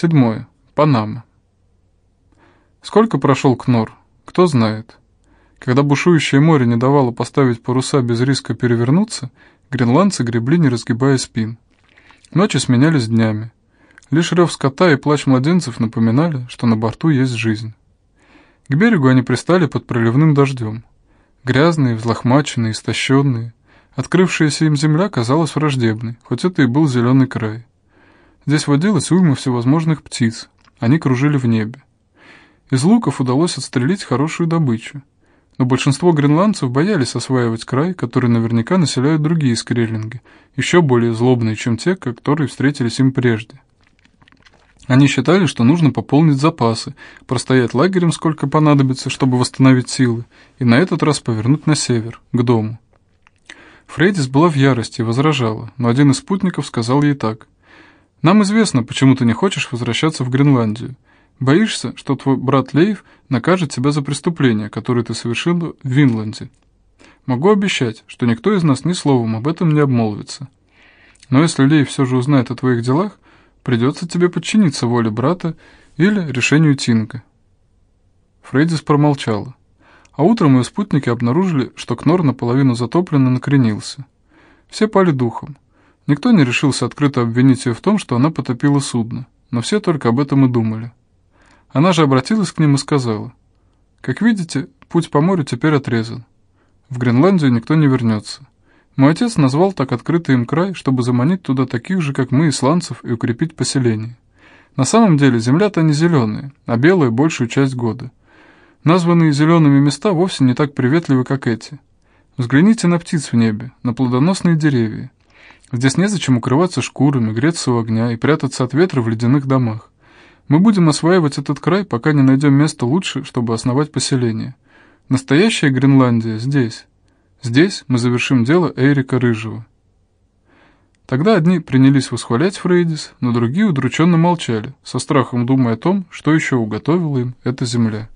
Седьмое. Панама. Сколько прошел Кнор, кто знает. Когда бушующее море не давало поставить паруса без риска перевернуться, гренландцы гребли, не разгибая спин. Ночи сменялись днями. Лишь рев скота и плач младенцев напоминали, что на борту есть жизнь. К берегу они пристали под проливным дождем. Грязные, взлохмаченные, истощенные. Открывшаяся им земля казалась враждебной, хоть это и был зеленый край. Здесь водилось уйма всевозможных птиц, они кружили в небе. Из луков удалось отстрелить хорошую добычу. Но большинство гренландцев боялись осваивать край, который наверняка населяют другие скреллинги, еще более злобные, чем те, которые встретились им прежде. Они считали, что нужно пополнить запасы, простоять лагерем сколько понадобится, чтобы восстановить силы, и на этот раз повернуть на север, к дому. Фрейдис была в ярости и возражала, но один из спутников сказал ей так. «Нам известно, почему ты не хочешь возвращаться в Гренландию. Боишься, что твой брат Лейв накажет тебя за преступление, которое ты совершил в Винланде. Могу обещать, что никто из нас ни словом об этом не обмолвится. Но если Лейв все же узнает о твоих делах, придется тебе подчиниться воле брата или решению Тинга». Фрейдис промолчала. А утром ее спутники обнаружили, что Кнор наполовину затоплен и накренился. Все пали духом. Никто не решился открыто обвинить ее в том, что она потопила судно, но все только об этом и думали. Она же обратилась к ним и сказала, «Как видите, путь по морю теперь отрезан. В Гренландию никто не вернется. Мой отец назвал так открытый им край, чтобы заманить туда таких же, как мы, исландцев, и укрепить поселение. На самом деле земля-то не зеленая, а белая большую часть года. Названные зелеными места вовсе не так приветливы, как эти. Взгляните на птиц в небе, на плодоносные деревья. Здесь незачем укрываться шкурами, греться у огня и прятаться от ветра в ледяных домах. Мы будем осваивать этот край, пока не найдем место лучше, чтобы основать поселение. Настоящая Гренландия здесь. Здесь мы завершим дело Эрика Рыжего. Тогда одни принялись восхвалять Фрейдис, но другие удрученно молчали, со страхом думая о том, что еще уготовила им эта земля.